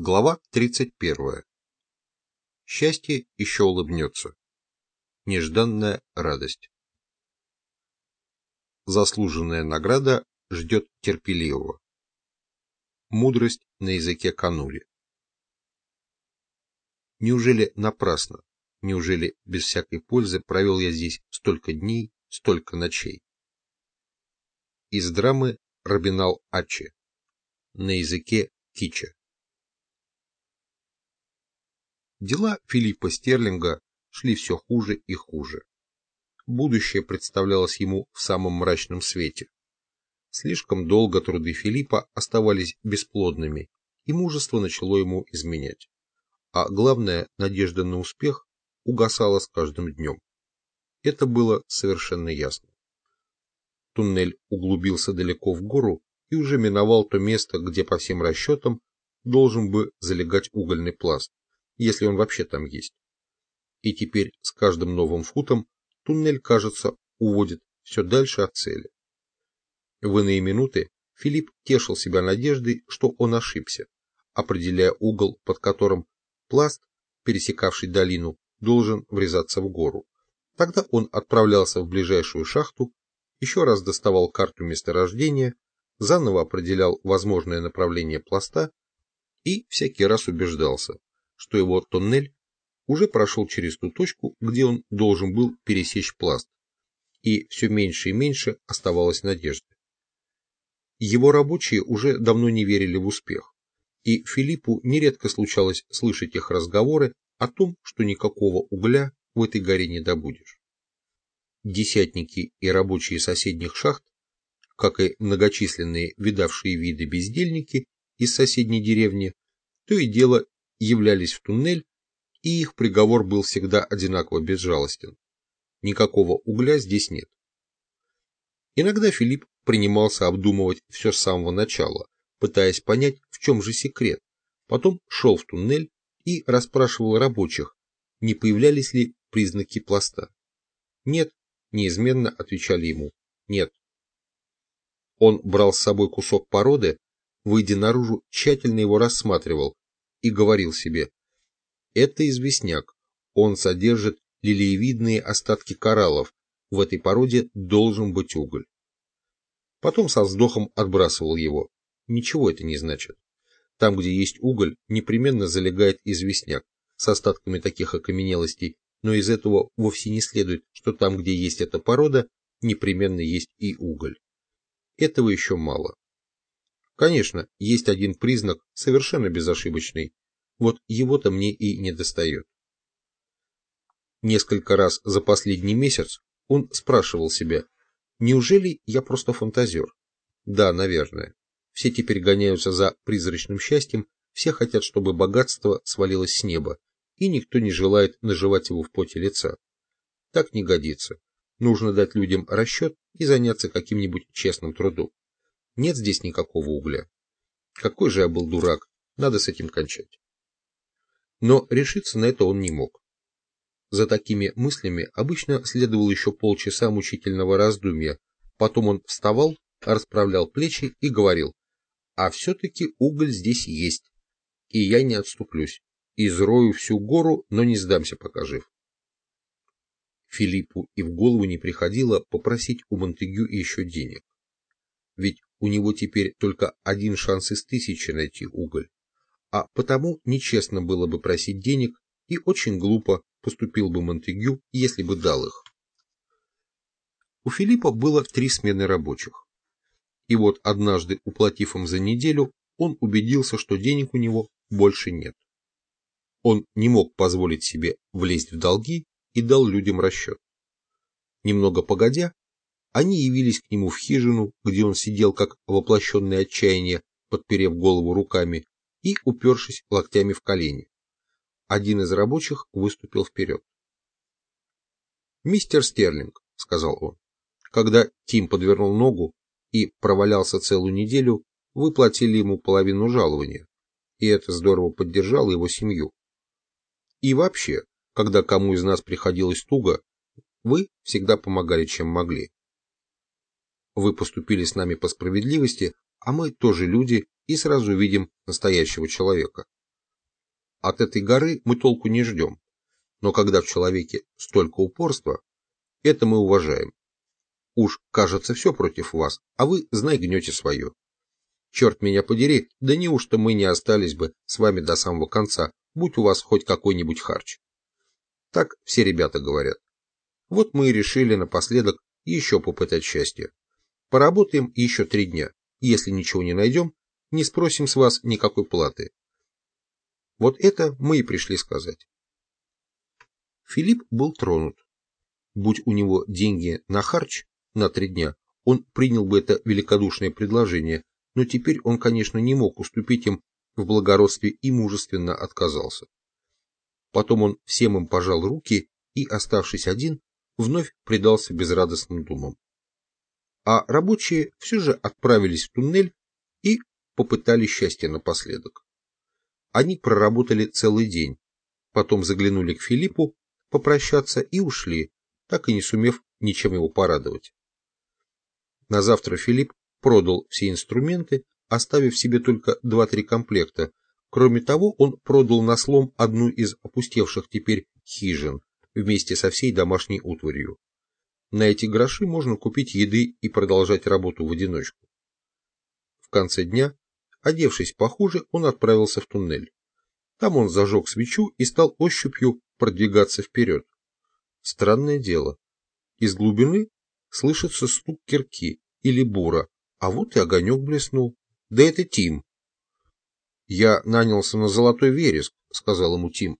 Глава 31. Счастье еще улыбнется. Нежданная радость. Заслуженная награда ждет терпеливого. Мудрость на языке канули. Неужели напрасно, неужели без всякой пользы провел я здесь столько дней, столько ночей? Из драмы Робинал Ачи на языке кича. Дела Филиппа Стерлинга шли все хуже и хуже. Будущее представлялось ему в самом мрачном свете. Слишком долго труды Филиппа оставались бесплодными, и мужество начало ему изменять. А главное, надежда на успех угасала с каждым днем. Это было совершенно ясно. Туннель углубился далеко в гору и уже миновал то место, где по всем расчетам должен бы залегать угольный пласт если он вообще там есть. И теперь с каждым новым футом туннель, кажется, уводит все дальше от цели. В иные минуты Филипп тешил себя надеждой, что он ошибся, определяя угол, под которым пласт, пересекавший долину, должен врезаться в гору. Тогда он отправлялся в ближайшую шахту, еще раз доставал карту месторождения, заново определял возможное направление пласта и всякий раз убеждался, что его тоннель уже прошел через ту точку, где он должен был пересечь пласт, и все меньше и меньше оставалось надежды. Его рабочие уже давно не верили в успех, и Филиппу нередко случалось слышать их разговоры о том, что никакого угля в этой горе не добудешь. Десятники и рабочие соседних шахт, как и многочисленные видавшие виды бездельники из соседней деревни, то и дело являлись в туннель, и их приговор был всегда одинаково безжалостен. Никакого угля здесь нет. Иногда Филипп принимался обдумывать все с самого начала, пытаясь понять, в чем же секрет. Потом шел в туннель и расспрашивал рабочих, не появлялись ли признаки пласта. Нет, неизменно отвечали ему, нет. Он брал с собой кусок породы, выйдя наружу, тщательно его рассматривал, и говорил себе, это известняк, он содержит лилиевидные остатки кораллов, в этой породе должен быть уголь. Потом со вздохом отбрасывал его. Ничего это не значит. Там, где есть уголь, непременно залегает известняк с остатками таких окаменелостей, но из этого вовсе не следует, что там, где есть эта порода, непременно есть и уголь. Этого еще мало. Конечно, есть один признак, совершенно безошибочный. Вот его-то мне и не достает. Несколько раз за последний месяц он спрашивал себя, неужели я просто фантазер? Да, наверное. Все теперь гоняются за призрачным счастьем, все хотят, чтобы богатство свалилось с неба, и никто не желает наживать его в поте лица. Так не годится. Нужно дать людям расчет и заняться каким-нибудь честным трудом. Нет здесь никакого угля. Какой же я был дурак, надо с этим кончать. Но решиться на это он не мог. За такими мыслями обычно следовало еще полчаса мучительного раздумья, потом он вставал, расправлял плечи и говорил, а все-таки уголь здесь есть, и я не отступлюсь, изрою всю гору, но не сдамся, пока жив. Филиппу и в голову не приходило попросить у Монтегю еще денег. Ведь у него теперь только один шанс из тысячи найти уголь, а потому нечестно было бы просить денег и очень глупо поступил бы Монтегю, если бы дал их. У Филиппа было три смены рабочих. И вот однажды, уплатив им за неделю, он убедился, что денег у него больше нет. Он не мог позволить себе влезть в долги и дал людям расчет. Немного погодя, они явились к нему в хижину, где он сидел как воплощенное отчаяние, подперев голову руками и упершись локтями в колени. Один из рабочих выступил вперед. «Мистер Стерлинг», — сказал он, — «когда Тим подвернул ногу и провалялся целую неделю, вы платили ему половину жалования, и это здорово поддержало его семью. И вообще, когда кому из нас приходилось туго, вы всегда помогали, чем могли. Вы поступили с нами по справедливости, а мы тоже люди и сразу видим настоящего человека. От этой горы мы толку не ждем. Но когда в человеке столько упорства, это мы уважаем. Уж, кажется, все против вас, а вы, знай, гнете свое. Черт меня подери, да неужто мы не остались бы с вами до самого конца, будь у вас хоть какой-нибудь харч. Так все ребята говорят. Вот мы и решили напоследок еще попытать счастье. Поработаем еще три дня. Если ничего не найдем, не спросим с вас никакой платы. Вот это мы и пришли сказать. Филипп был тронут. Будь у него деньги на харч на три дня, он принял бы это великодушное предложение, но теперь он, конечно, не мог уступить им в благородстве и мужественно отказался. Потом он всем им пожал руки и, оставшись один, вновь предался безрадостным думам. А рабочие все же отправились в туннель и попытали счастье напоследок. Они проработали целый день, потом заглянули к Филиппу попрощаться и ушли, так и не сумев ничем его порадовать. На завтра Филипп продал все инструменты, оставив себе только два-три комплекта. Кроме того, он продал на слом одну из опустевших теперь хижин вместе со всей домашней утварью. На эти гроши можно купить еды и продолжать работу в одиночку. В конце дня, одевшись похуже, он отправился в туннель. Там он зажег свечу и стал ощупью продвигаться вперед. Странное дело. Из глубины слышится стук кирки или бура, а вот и огонек блеснул. Да это Тим. Я нанялся на золотой вереск, сказал ему Тим.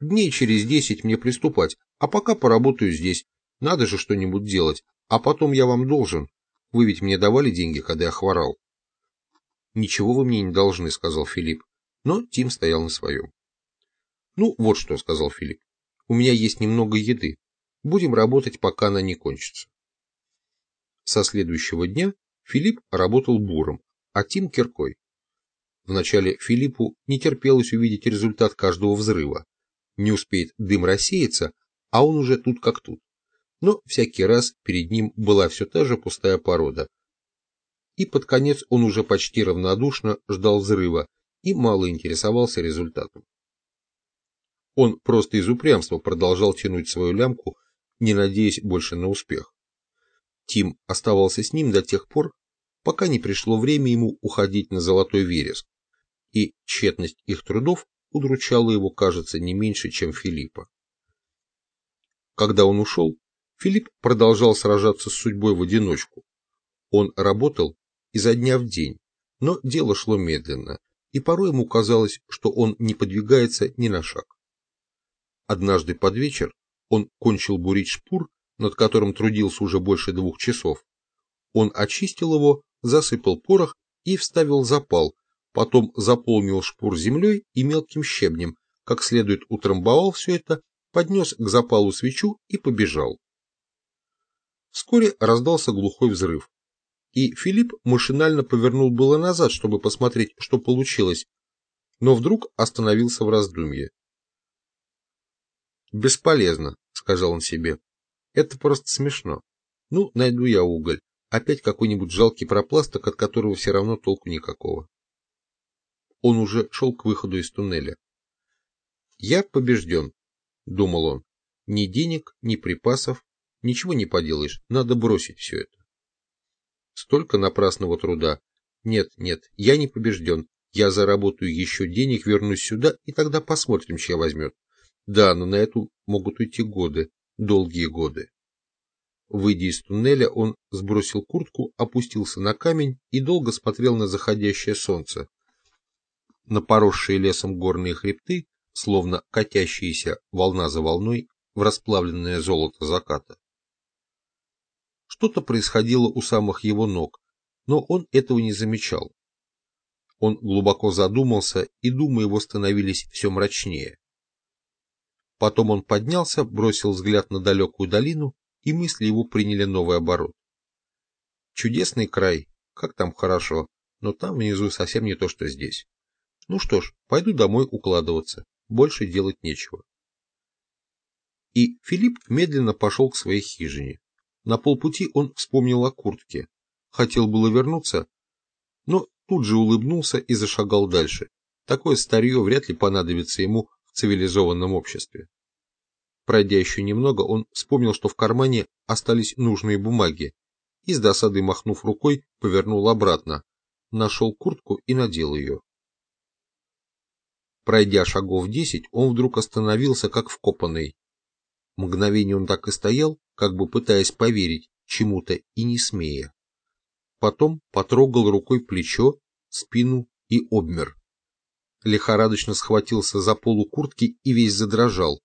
Дней через десять мне приступать, а пока поработаю здесь. Надо же что-нибудь делать, а потом я вам должен. Вы ведь мне давали деньги, когда я хворал. Ничего вы мне не должны, сказал Филипп. Но Тим стоял на своем. Ну, вот что, сказал Филипп. У меня есть немного еды. Будем работать, пока она не кончится. Со следующего дня Филипп работал буром, а Тим киркой. Вначале Филиппу не терпелось увидеть результат каждого взрыва. Не успеет дым рассеяться, а он уже тут как тут. Но всякий раз перед ним была все та же пустая порода. И под конец он уже почти равнодушно ждал взрыва и мало интересовался результатом. Он просто из упрямства продолжал тянуть свою лямку, не надеясь больше на успех. Тим оставался с ним до тех пор, пока не пришло время ему уходить на золотой вереск, и тщетность их трудов удручала его, кажется, не меньше, чем Филиппа. Когда он ушел, Филипп продолжал сражаться с судьбой в одиночку. Он работал изо дня в день, но дело шло медленно, и порой ему казалось, что он не подвигается ни на шаг. Однажды под вечер он кончил бурить шпур над которым трудился уже больше двух часов. Он очистил его, засыпал порох и вставил запал, потом заполнил шпур землей и мелким щебнем, как следует утрамбовал все это, поднес к запалу свечу и побежал. Вскоре раздался глухой взрыв, и Филипп машинально повернул было назад, чтобы посмотреть, что получилось, но вдруг остановился в раздумье. «Бесполезно», — сказал он себе, это просто смешно. Ну, найду я уголь. Опять какой-нибудь жалкий пропласток, от которого все равно толку никакого. Он уже шел к выходу из туннеля. «Я побежден», — думал он. «Ни денег, ни припасов, ничего не поделаешь, надо бросить все это». Столько напрасного труда. Нет, нет, я не побежден. Я заработаю еще денег, вернусь сюда, и тогда посмотрим, чья возьмет. Да, но на эту могут уйти годы долгие годы. Выйдя из туннеля, он сбросил куртку, опустился на камень и долго смотрел на заходящее солнце. На поросшие лесом горные хребты, словно катящиеся волна за волной в расплавленное золото заката. Что-то происходило у самых его ног, но он этого не замечал. Он глубоко задумался, и думы его становились все мрачнее. Потом он поднялся, бросил взгляд на далекую долину, и мысли его приняли новый оборот. Чудесный край, как там хорошо, но там внизу совсем не то, что здесь. Ну что ж, пойду домой укладываться, больше делать нечего. И Филипп медленно пошел к своей хижине. На полпути он вспомнил о куртке. Хотел было вернуться, но тут же улыбнулся и зашагал дальше. Такое старье вряд ли понадобится ему в цивилизованном обществе. Пройдя еще немного, он вспомнил, что в кармане остались нужные бумаги, и с досадой махнув рукой, повернул обратно, нашел куртку и надел ее. Пройдя шагов десять, он вдруг остановился, как вкопанный. Мгновение он так и стоял, как бы пытаясь поверить чему-то и не смея. Потом потрогал рукой плечо, спину и обмер. Лихорадочно схватился за полу куртки и весь задрожал.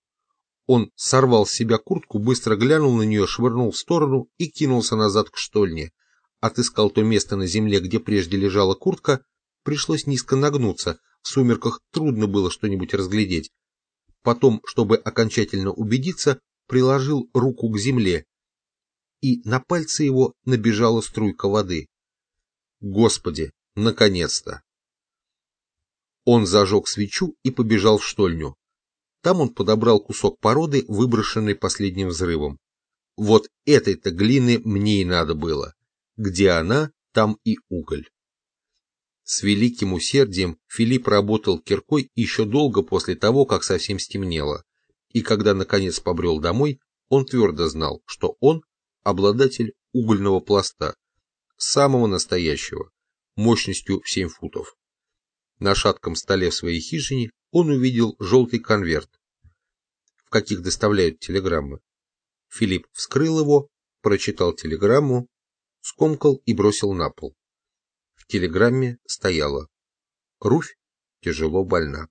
Он сорвал с себя куртку, быстро глянул на нее, швырнул в сторону и кинулся назад к штольне. Отыскал то место на земле, где прежде лежала куртка, пришлось низко нагнуться, в сумерках трудно было что-нибудь разглядеть. Потом, чтобы окончательно убедиться, приложил руку к земле, и на пальцы его набежала струйка воды. Господи, наконец-то! Он зажег свечу и побежал в штольню. Там он подобрал кусок породы, выброшенный последним взрывом. Вот этой-то глины мне и надо было. Где она, там и уголь. С великим усердием Филипп работал киркой еще долго после того, как совсем стемнело. И когда наконец побрел домой, он твердо знал, что он обладатель угольного пласта, самого настоящего, мощностью в 7 футов. На шатком столе в своей хижине он увидел желтый конверт, в каких доставляют телеграммы. Филипп вскрыл его, прочитал телеграмму, скомкал и бросил на пол. Телеграмме стояло «Руфь тяжело больна».